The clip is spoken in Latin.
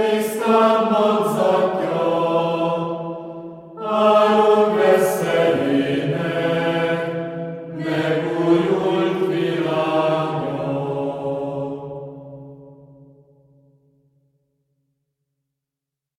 estam vox sacra